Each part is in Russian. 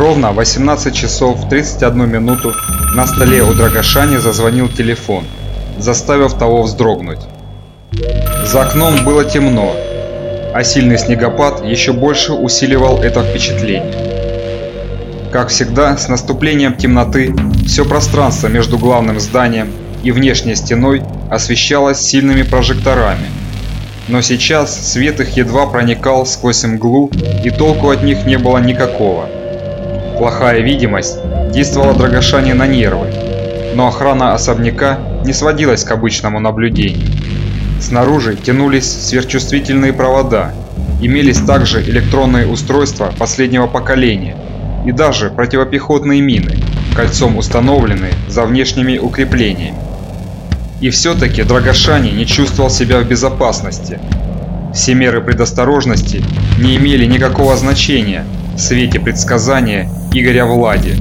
Ровно 18 часов 31 минуту на столе у Драгошани зазвонил телефон, заставив того вздрогнуть. За окном было темно, а сильный снегопад еще больше усиливал это впечатление. Как всегда, с наступлением темноты все пространство между главным зданием и внешней стеной освещалось сильными прожекторами. Но сейчас свет их едва проникал сквозь мглу, и толку от них не было никакого. Плохая видимость действовала Драгошане на нервы, но охрана особняка не сводилась к обычному наблюдению. Снаружи тянулись сверхчувствительные провода, имелись также электронные устройства последнего поколения и даже противопехотные мины, кольцом установленные за внешними укреплениями. И все-таки Драгошани не чувствовал себя в безопасности. Все меры предосторожности не имели никакого значения свете предсказания Игоря Влади.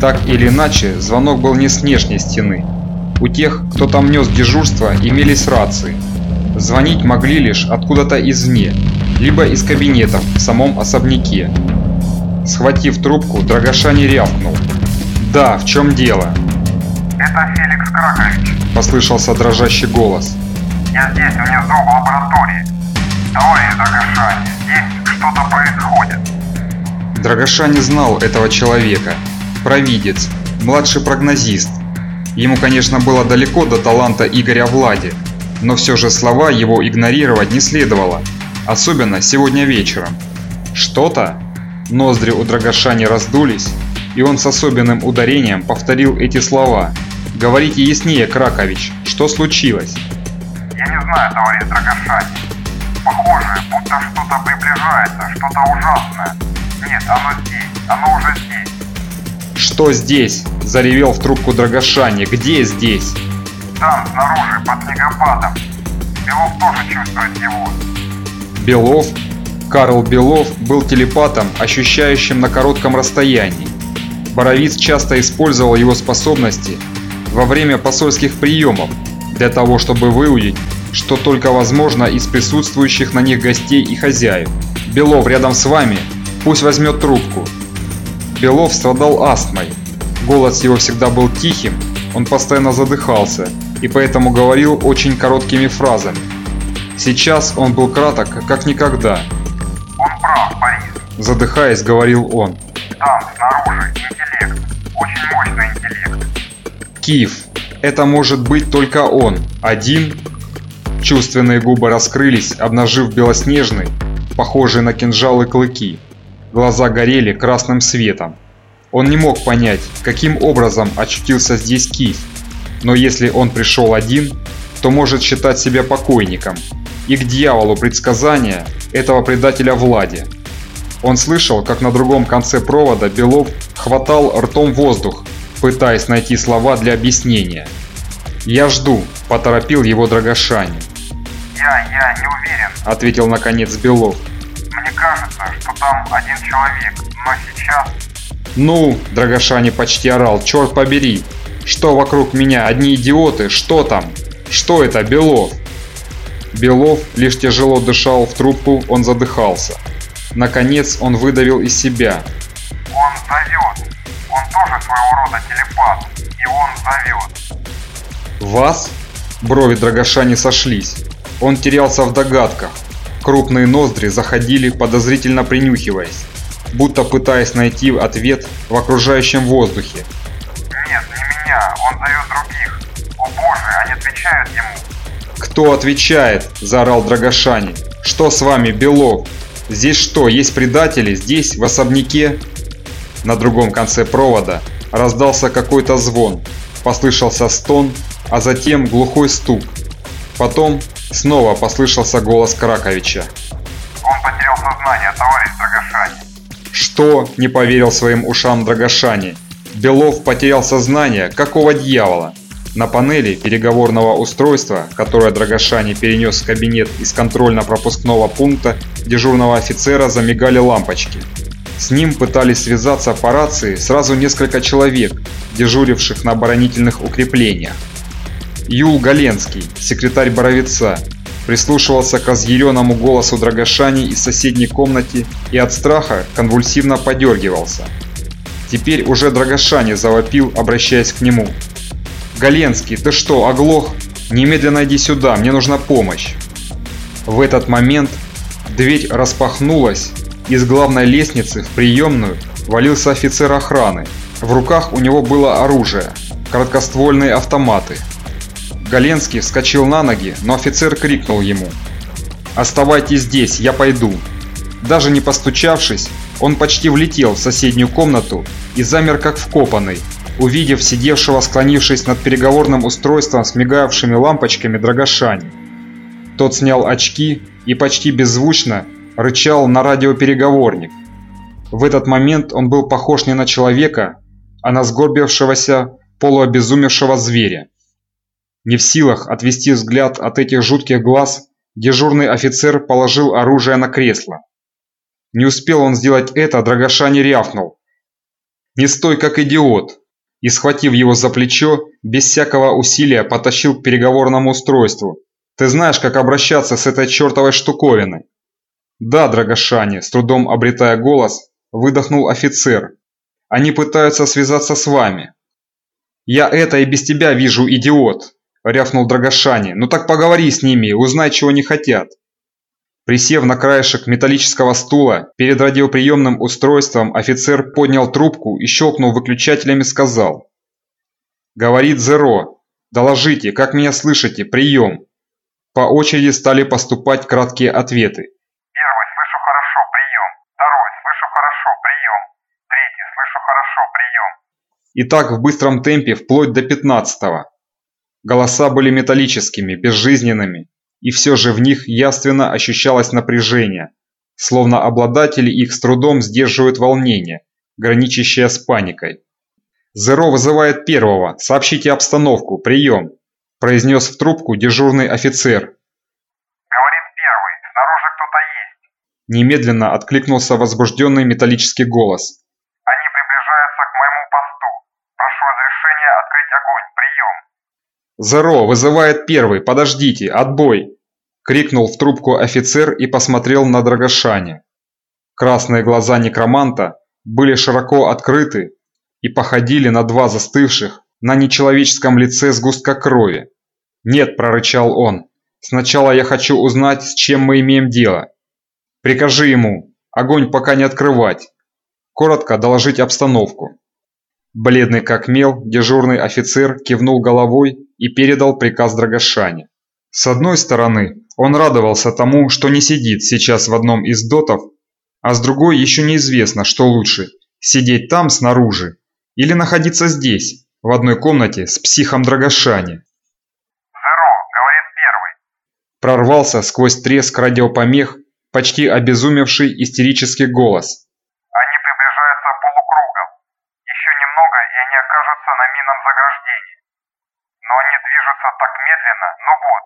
Так или иначе, звонок был не с внешней стены. У тех, кто там нес дежурство, имелись рации. Звонить могли лишь откуда-то извне, либо из кабинетов в самом особняке. Схватив трубку, Драгошани рявкнул. «Да, в чем дело?» «Это Феликс Кракович», – послышался дрожащий голос. «Я здесь, внизу, в лаборатории. Товарищ Драгошани, здесь что-то происходит». Драгоша не знал этого человека. Провидец, младший прогнозист. Ему, конечно, было далеко до таланта Игоря Влади, но все же слова его игнорировать не следовало, особенно сегодня вечером. Что-то? Ноздри у Драгоша не раздулись, и он с особенным ударением повторил эти слова. «Говорите яснее, Кракович, что случилось?» «Я не знаю, товарищ Драгошани. Похоже, будто что-то приближается, что-то ужасное. Нет, оно здесь, оно уже здесь. Что здесь? Заревел в трубку Драгошани. Где здесь? Там, снаружи, под снегопадом. Белов тоже чувствует его. Белов? Карл Белов был телепатом, ощущающим на коротком расстоянии. Боровиц часто использовал его способности во время посольских приемов для того, чтобы выудить, что только возможно из присутствующих на них гостей и хозяев. Белов рядом с вами Пусть возьмет трубку. Белов страдал астмой. Голос его всегда был тихим, он постоянно задыхался и поэтому говорил очень короткими фразами. Сейчас он был краток, как никогда. «Он прав, Борис», – задыхаясь, говорил он. «Там, снаружи, интеллект. Очень мощный интеллект». Киев. Это может быть только он. Один. Чувственные губы раскрылись, обнажив белоснежный, похожий на кинжалы клыки. Глаза горели красным светом. Он не мог понять, каким образом очутился здесь Киев. Но если он пришел один, то может считать себя покойником. И к дьяволу предсказания этого предателя Влади. Он слышал, как на другом конце провода Белов хватал ртом воздух, пытаясь найти слова для объяснения. «Я жду», – поторопил его Драгошани. «Я, я не уверен», – ответил наконец Белов. Мне кажется, что там один человек, но сейчас... Ну, Драгошани почти орал, черт побери. Что вокруг меня, одни идиоты, что там? Что это, Белов? Белов лишь тяжело дышал в трубку, он задыхался. Наконец он выдавил из себя. Он зовет. Он тоже своего рода телепат. И он зовет. Вас? Брови Драгошани сошлись. Он терялся в догадках. Крупные ноздри заходили, подозрительно принюхиваясь, будто пытаясь найти ответ в окружающем воздухе. «Нет, не меня, он зовет других. О боже, они отвечают ему». «Кто отвечает?» – заорал Драгошани. «Что с вами, Белов? Здесь что, есть предатели? Здесь, в особняке?» На другом конце провода раздался какой-то звон, послышался стон, а затем глухой стук. Потом Снова послышался голос Краковича. «Он потерял сознание, товарищ Драгошани». «Что?» – не поверил своим ушам Драгошани. «Белов потерял сознание? Какого дьявола?» На панели переговорного устройства, которое Драгошани перенес в кабинет из контрольно-пропускного пункта дежурного офицера, замигали лампочки. С ним пытались связаться по рации сразу несколько человек, дежуривших на оборонительных укреплениях. Юл Галенский, секретарь Боровица, прислушивался к разъяренному голосу Драгошани из соседней комнаты и от страха конвульсивно подергивался. Теперь уже Драгошане завопил, обращаясь к нему. «Галенский, ты что, оглох? Немедленно иди сюда, мне нужна помощь!» В этот момент дверь распахнулась, и с главной лестницы в приемную валился офицер охраны. В руках у него было оружие, короткоствольные автоматы. Галенский вскочил на ноги, но офицер крикнул ему «Оставайтесь здесь, я пойду». Даже не постучавшись, он почти влетел в соседнюю комнату и замер как вкопанный, увидев сидевшего склонившись над переговорным устройством с мигавшими лампочками Драгошани. Тот снял очки и почти беззвучно рычал на радиопереговорник. В этот момент он был похож не на человека, а на сгорбившегося, полуобезумевшего зверя. Не в силах отвести взгляд от этих жутких глаз, дежурный офицер положил оружие на кресло. Не успел он сделать это, Драгоша рявкнул. «Не стой, как идиот!» И, схватив его за плечо, без всякого усилия потащил к переговорному устройству. «Ты знаешь, как обращаться с этой чертовой штуковиной?» «Да, Драгошане», с трудом обретая голос, выдохнул офицер. «Они пытаются связаться с вами». «Я это и без тебя вижу, идиот!» – рявкнул Драгошане. «Ну так поговори с ними, узнай, чего они хотят». Присев на краешек металлического стула, перед радиоприемным устройством офицер поднял трубку и щелкнул выключателями сказал. «Говорит Зеро. Доложите, как меня слышите? Прием!» По очереди стали поступать краткие ответы. Первый, слышу хорошо, прием. Второй, слышу хорошо, прием. Третий, слышу хорошо, прием. И так в быстром темпе вплоть до пятнадцатого. Голоса были металлическими, безжизненными, и все же в них явственно ощущалось напряжение, словно обладатели их с трудом сдерживают волнение, граничащее с паникой. «Зеро вызывает первого, сообщите обстановку, прием», – произнес в трубку дежурный офицер. Говорит первый, снаружи кто-то есть. Немедленно откликнулся возбужденный металлический голос. Они приближаются к моему посту. Прошу разрешения открыть огонь, прием. «Зеро вызывает первый, подождите, отбой!» Крикнул в трубку офицер и посмотрел на Драгошане. Красные глаза некроманта были широко открыты и походили на два застывших на нечеловеческом лице сгустка крови. «Нет», – прорычал он, – «сначала я хочу узнать, с чем мы имеем дело. Прикажи ему, огонь пока не открывать, коротко доложить обстановку». Бледный как мел, дежурный офицер кивнул головой и передал приказ Драгошане. С одной стороны, он радовался тому, что не сидит сейчас в одном из дотов, а с другой еще неизвестно, что лучше – сидеть там снаружи или находиться здесь, в одной комнате с психом Драгошани. Зеро, говорит первый. Прорвался сквозь треск радиопомех почти обезумевший истерический голос. Они приближаются полукругом. Еще немного, и они окажутся на минном заграждении. Но они движутся так медленно, ну вот.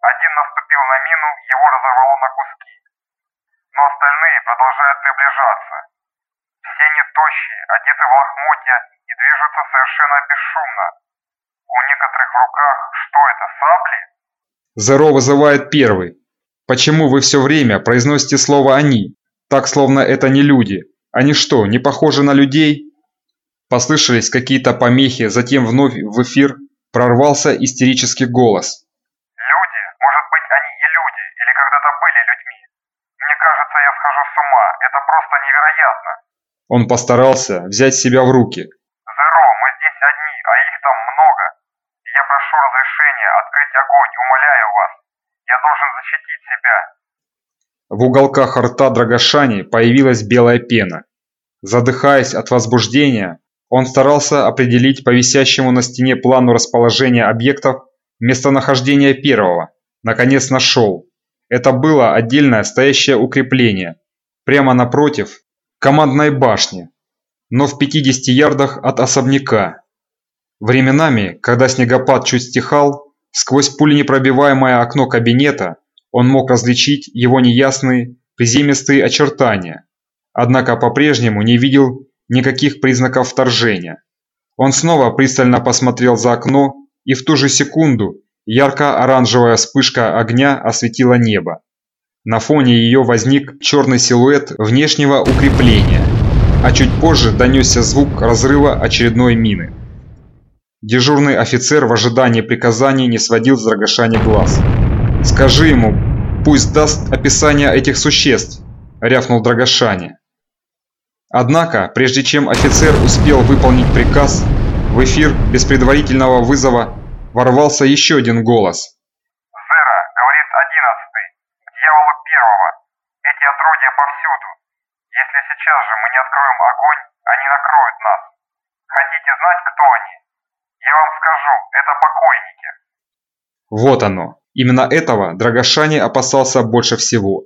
Один наступил на мину, его разорвало на куски. Но остальные продолжают приближаться. Все они тощие, одеты в лохмотья и движутся совершенно бесшумно. У некоторых в руках, что это, сабли? Зеро вызывает первый. Почему вы все время произносите слово «они», так словно это не люди? Они что, не похожи на людей? Послышались какие-то помехи, затем вновь в эфир прорвался истерический голос. Люди? Может быть, они и люди, или когда-то были людьми. Мне кажется, я схожу с ума. Это просто невероятно. Он постарался взять себя в руки. Зеро, мы здесь одни, а их там много. Я прошу разрешения открыть огонь, умоляю вас. Я должен защитить себя. В уголках рта Драгошани появилась белая пена. Задыхаясь от возбуждения, он старался определить по висящему на стене плану расположения объектов местонахождение первого. Наконец нашел. Это было отдельное стоящее укрепление, прямо напротив командной башни, но в 50 ярдах от особняка. Временами, когда снегопад чуть стихал, сквозь пуленепробиваемое окно кабинета он мог различить его неясные, приземистые очертания, однако по-прежнему не видел никаких признаков вторжения. Он снова пристально посмотрел за окно, и в ту же секунду ярко-оранжевая вспышка огня осветила небо. На фоне ее возник черный силуэт внешнего укрепления. а чуть позже донесся звук разрыва очередной мины. Дежурный офицер в ожидании приказаний не сводил с Драгошани глаз. «Скажи ему, пусть даст описание этих существ», – рявкнул Драгошани. Однако, прежде чем офицер успел выполнить приказ, в эфир без предварительного вызова ворвался еще один голос. «Зера, говорит одиннадцатый, к дьяволу первого. Эти отродья повсюду. Если сейчас же мы не откроем огонь, они накроют нас. Хотите знать, кто они? Я вам скажу, это покойники». Вот оно. Именно этого Драгошани опасался больше всего.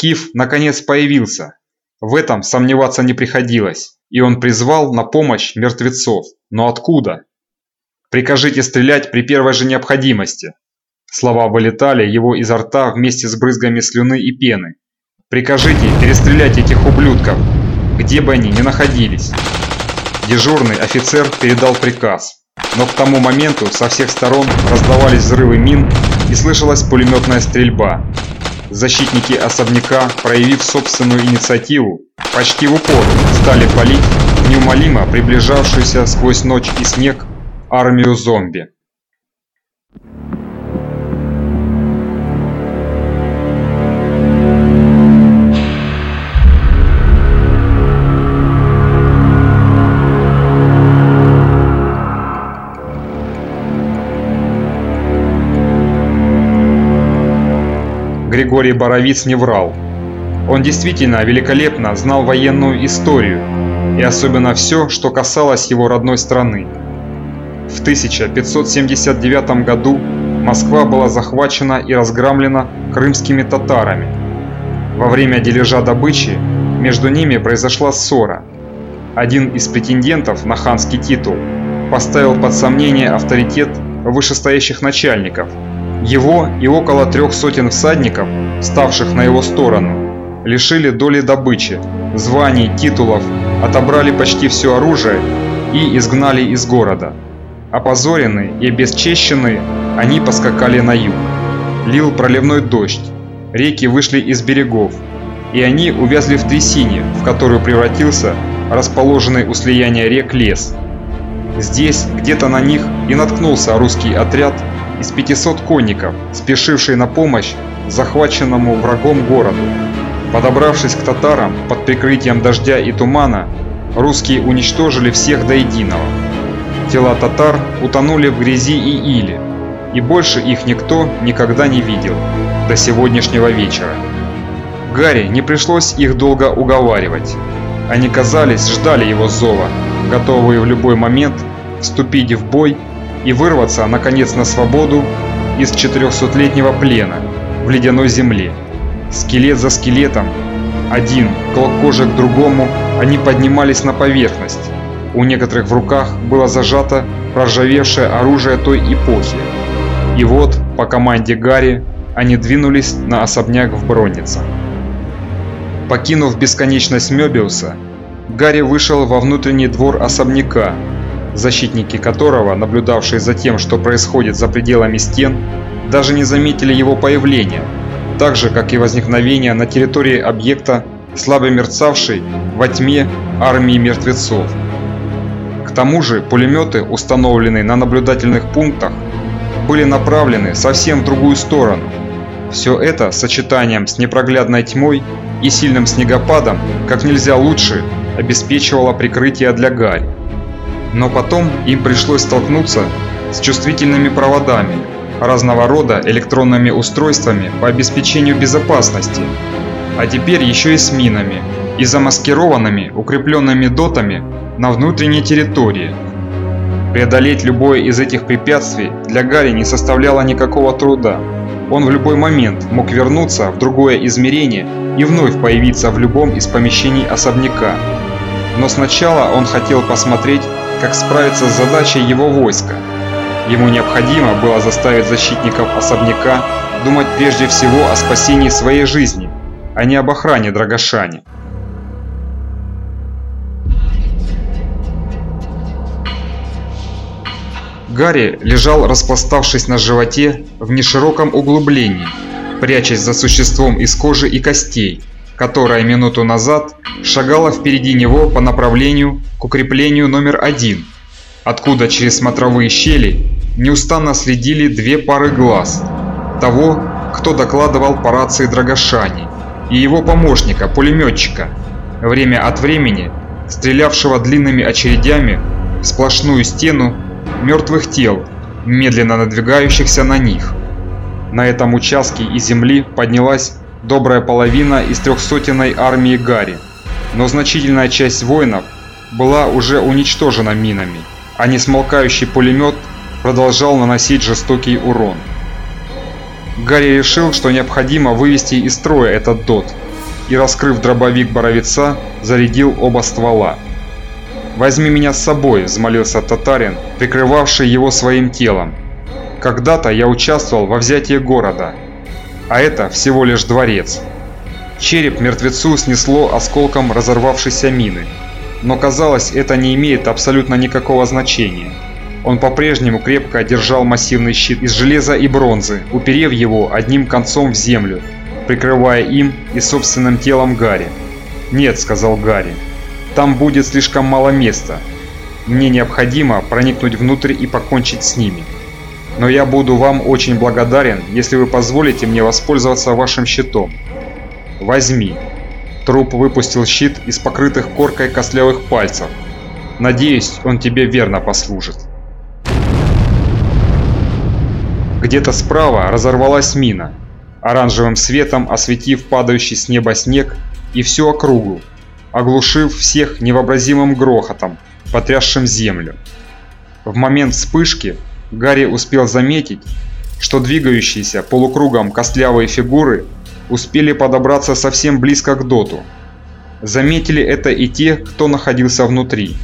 Киф наконец появился. В этом сомневаться не приходилось, и он призвал на помощь мертвецов. Но откуда? Прикажите стрелять при первой же необходимости. Слова вылетали его изо рта вместе с брызгами слюны и пены. Прикажите перестрелять этих ублюдков, где бы они ни находились. Дежурный офицер передал приказ. Но к тому моменту со всех сторон раздавались взрывы мин и слышалась пулеметная стрельба. Защитники особняка, проявив собственную инициативу, почти в упор стали палить неумолимо приближавшуюся сквозь ночь и снег армию зомби. Григорий Боровиц не врал. Он действительно великолепно знал военную историю, и особенно все, что касалось его родной страны. В 1579 году Москва была захвачена и разгромлена крымскими татарами. Во время дележа добычи между ними произошла ссора. Один из претендентов на ханский титул поставил под сомнение авторитет вышестоящих начальников – его и около трех сотен всадников, ставших на его сторону, лишили доли добычи, званий, титулов, отобрали почти все оружие и изгнали из города. Опозоренные и обесчещенные, они поскакали на юг. Лил проливной дождь, реки вышли из берегов, и они увязли в трясине, в которую превратился расположенный у слияния рек лес. Здесь, где-то на них, и наткнулся русский отряд из 500 конников, спешивший на помощь захваченному врагом городу. Подобравшись к татарам под прикрытием дождя и тумана, русские уничтожили всех до единого. Тела татар утонули в грязи и иле, и больше их никто никогда не видел до сегодняшнего вечера. Гарри не пришлось их долго уговаривать. Они, казались, ждали его зова, готовые в любой момент вступить в бой и вырваться, наконец, на свободу из 400-летнего плена в ледяной земле. Скелет за скелетом, один клок кожи к другому, они поднимались на поверхность. У некоторых в руках было зажато проржавевшее оружие той эпохи. И вот, по команде Гарри, они двинулись на особняк в Броннице. Покинув бесконечность Мёбиуса, Гарри вышел во внутренний двор особняка, защитники которого, наблюдавшие за тем, что происходит за пределами стен, даже не заметили его появления, так же, как и возникновение на территории объекта слабо мерцавшей во тьме армии мертвецов. К тому же пулеметы, установленные на наблюдательных пунктах, были направлены совсем в другую сторону. Все это сочетанием с непроглядной тьмой и сильным снегопадом как нельзя лучше обеспечивало прикрытие для Гарри. Но потом им пришлось столкнуться с чувствительными проводами, разного рода электронными устройствами по обеспечению безопасности, а теперь еще и с минами и замаскированными укрепленными дотами на внутренней территории. Преодолеть любое из этих препятствий для Гарри не составляло никакого труда. Он в любой момент мог вернуться в другое измерение и вновь появиться в любом из помещений особняка. Но сначала он хотел посмотреть как справиться с задачей его войска. Ему необходимо было заставить защитников особняка думать прежде всего о спасении своей жизни, а не об охране Драгошани. Гарри лежал, распластавшись на животе в нешироком углублении, прячась за существом из кожи и костей, которая минуту назад шагала впереди него по направлению к укреплению номер один, откуда через смотровые щели неустанно следили две пары глаз того, кто докладывал по рации Драгошани, и его помощника, пулеметчика, время от времени стрелявшего длинными очередями в сплошную стену мертвых тел, медленно надвигающихся на них. На этом участке из земли поднялась добрая половина из трехсотенной армии Гарри, но значительная часть воинов была уже уничтожена минами, а несмолкающий пулемет продолжал наносить жестокий урон. Гарри решил, что необходимо вывести из строя этот дот, и, раскрыв дробовик Боровица, зарядил оба ствола. «Возьми меня с собой», – взмолился татарин, прикрывавший его своим телом. «Когда-то я участвовал во взятии города, а это всего лишь дворец». Череп мертвецу снесло осколком разорвавшейся мины, но казалось, это не имеет абсолютно никакого значения. Он по-прежнему крепко держал массивный щит из железа и бронзы, уперев его одним концом в землю, прикрывая им и собственным телом Гарри. «Нет», — сказал Гарри, — «там будет слишком мало места. Мне необходимо проникнуть внутрь и покончить с ними. Но я буду вам очень благодарен, если вы позволите мне воспользоваться вашим щитом. Возьми». Труп выпустил щит из покрытых коркой костлявых пальцев. «Надеюсь, он тебе верно послужит». Где-то справа разорвалась мина, оранжевым светом осветив падающий с неба снег и всю округу, оглушив всех невообразимым грохотом, потрясшим землю. В момент вспышки Гарри успел заметить, что двигающиеся полукругом костлявые фигуры успели подобраться совсем близко к доту. Заметили это и те, кто находился внутри.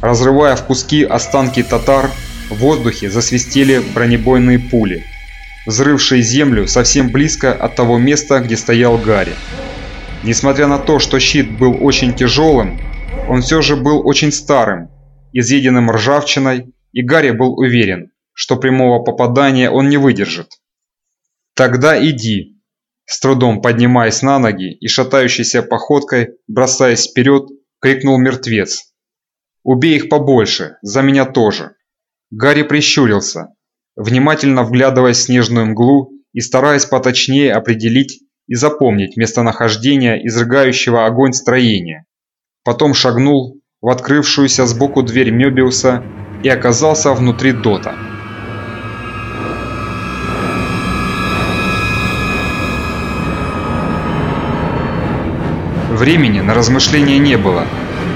Разрывая в куски останки татар, в воздухе засвистели бронебойные пули, взрывшие землю совсем близко от того места, где стоял Гарри. Несмотря на то, что щит был очень тяжелым, он все же был очень старым, изъеденным ржавчиной, и Гарри был уверен, что прямого попадания он не выдержит. «Тогда иди», с трудом поднимаясь на ноги и шатающейся походкой, бросаясь вперед, крикнул мертвец. «Убей их побольше, за меня тоже!» Гарри прищурился, внимательно вглядываясь в снежную мглу и стараясь поточнее определить и запомнить местонахождение изрыгающего огонь строения. Потом шагнул в открывшуюся сбоку дверь Мёбиуса и оказался внутри Дота. Времени на размышления не было,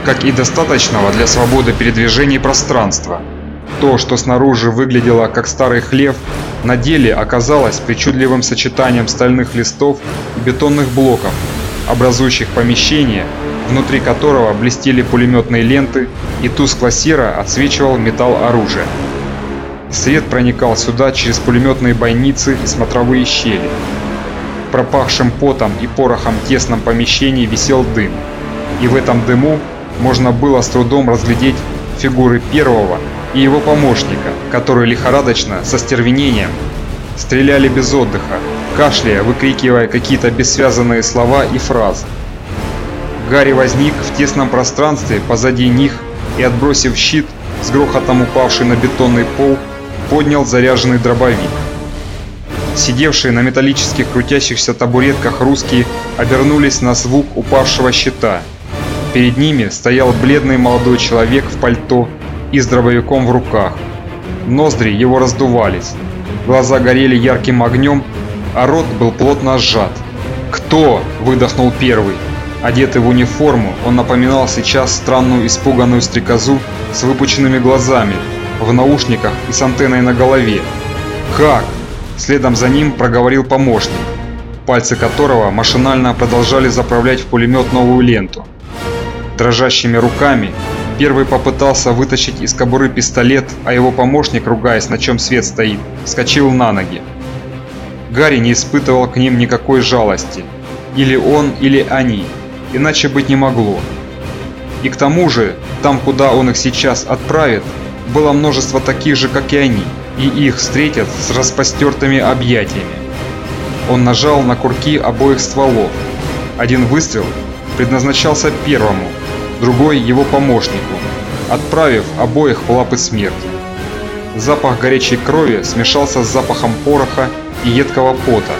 как и достаточного для свободы передвижения пространства – то, что снаружи выглядело как старый хлев, на деле оказалось причудливым сочетанием стальных листов и бетонных блоков, образующих помещение, внутри которого блестели пулеметные ленты и тускло-серо отсвечивал металл оружия. Свет проникал сюда через пулеметные бойницы и смотровые щели. Пропахшем потом и порохом тесном помещении висел дым, и в этом дыму можно было с трудом разглядеть фигуры первого и его помощника, которые лихорадочно, со стервенением, стреляли без отдыха, кашляя, выкрикивая какие-то бессвязанные слова и фразы. Гарри возник в тесном пространстве позади них и, отбросив щит, с грохотом упавший на бетонный пол, поднял заряженный дробовик. Сидевшие на металлических крутящихся табуретках русские обернулись на звук упавшего щита. Перед ними стоял бледный молодой человек в пальто и с дробовиком в руках. Ноздри его раздувались, глаза горели ярким огнем, а рот был плотно сжат. «Кто?» – выдохнул первый. Одетый в униформу, он напоминал сейчас странную испуганную стрекозу с выпученными глазами, в наушниках и с антенной на голове. «Как?» – следом за ним проговорил помощник, пальцы которого машинально продолжали заправлять в пулемет новую ленту. Дрожащими руками Первый попытался вытащить из кобуры пистолет, а его помощник, ругаясь, на чем свет стоит, вскочил на ноги. Гарри не испытывал к ним никакой жалости. Или он, или они. Иначе быть не могло. И к тому же, там, куда он их сейчас отправит, было множество таких же, как и они, и их встретят с распостертыми объятиями. Он нажал на курки обоих стволов, Один выстрел предназначался первому, другой его помощнику, отправив обоих в лапы смерти. Запах горячей крови смешался с запахом пороха и едкого пота.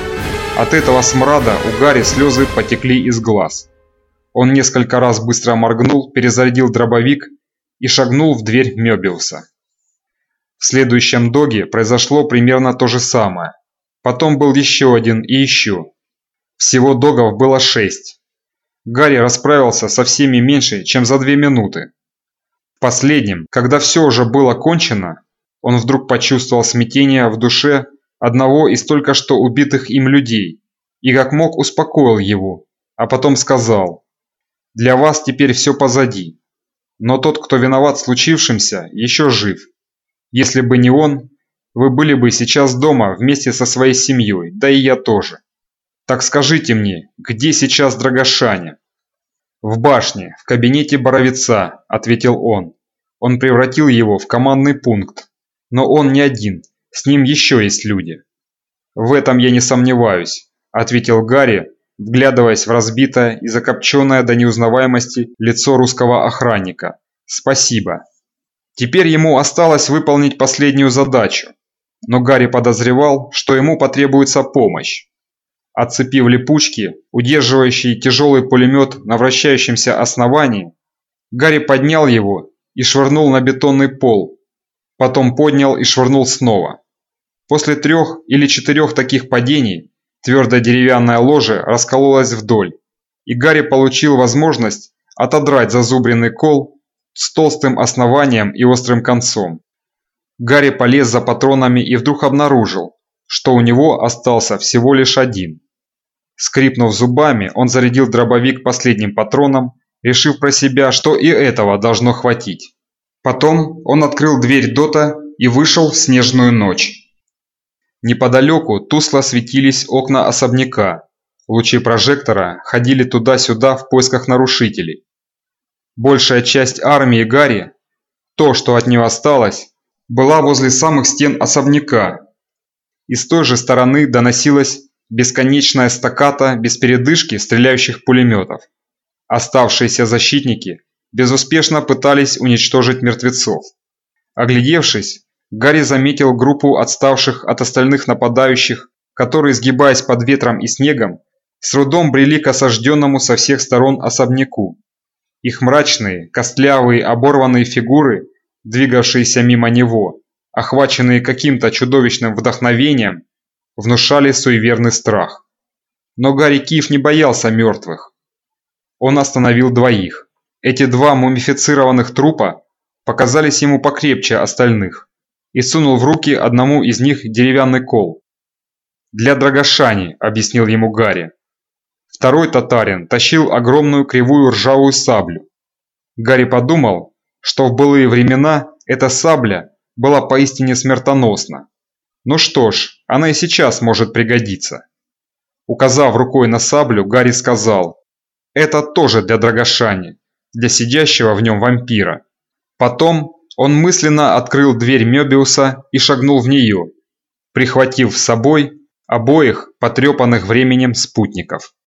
От этого смрада у Гарри слезы потекли из глаз. Он несколько раз быстро моргнул, перезарядил дробовик и шагнул в дверь Мёбиуса. В следующем доге произошло примерно то же самое. Потом был еще один и еще. Всего догов было шесть. Гарри расправился со всеми меньше, чем за две минуты. Последним, когда все уже было кончено, он вдруг почувствовал смятение в душе одного из только что убитых им людей и как мог успокоил его, а потом сказал «Для вас теперь все позади, но тот, кто виноват в случившемся, еще жив. Если бы не он, вы были бы сейчас дома вместе со своей семьей, да и я тоже. Так скажите мне, где сейчас Драгошаня?» «В башне, в кабинете Боровица», – ответил он. Он превратил его в командный пункт. Но он не один, с ним еще есть люди. «В этом я не сомневаюсь», – ответил Гарри, вглядываясь в разбитое и закопченное до неузнаваемости лицо русского охранника. «Спасибо». Теперь ему осталось выполнить последнюю задачу, но Гарри подозревал, что ему потребуется помощь. Отцепив липучки, удерживающие тяжелый пулемет на вращающемся основании, Гарри поднял его и швырнул на бетонный пол, потом поднял и швырнул снова. После трех или четырех таких падений твердое деревянное ложе раскололось вдоль, и Гарри получил возможность отодрать зазубренный кол с толстым основанием и острым концом. Гарри полез за патронами и вдруг обнаружил, что у него остался всего лишь один. Скрипнув зубами, он зарядил дробовик последним патроном, решив про себя, что и этого должно хватить. Потом он открыл дверь дота и вышел в снежную ночь. Неподалеку тускло светились окна особняка. Лучи прожектора ходили туда-сюда в поисках нарушителей. Большая часть армии Гарри, то, что от нее осталось, была возле самых стен особняка. И с той же стороны доносилась бесконечная стаката без передышки стреляющих пулеметов. Оставшиеся защитники безуспешно пытались уничтожить мертвецов. Оглядевшись, Гарри заметил группу отставших от остальных нападающих, которые, сгибаясь под ветром и снегом, с трудом брели к осажденному со всех сторон особняку. Их мрачные, костлявые, оборванные фигуры, двигавшиеся мимо него, охваченные каким-то чудовищным вдохновением, внушали суеверный страх. Но Гарри Киев не боялся мертвых. Он остановил двоих. Эти два мумифицированных трупа показались ему покрепче остальных и сунул в руки одному из них деревянный кол. «Для Драгошани», – объяснил ему Гарри. Второй татарин тащил огромную кривую ржавую саблю. Гарри подумал, что в былые времена эта сабля была поистине смертоносна. Ну что ж, она и сейчас может пригодиться. Указав рукой на саблю, Гарри сказал, «Это тоже для Драгошани, для сидящего в нем вампира». Потом он мысленно открыл дверь Мёбиуса и шагнул в нее, прихватив с собой обоих потрепанных временем спутников.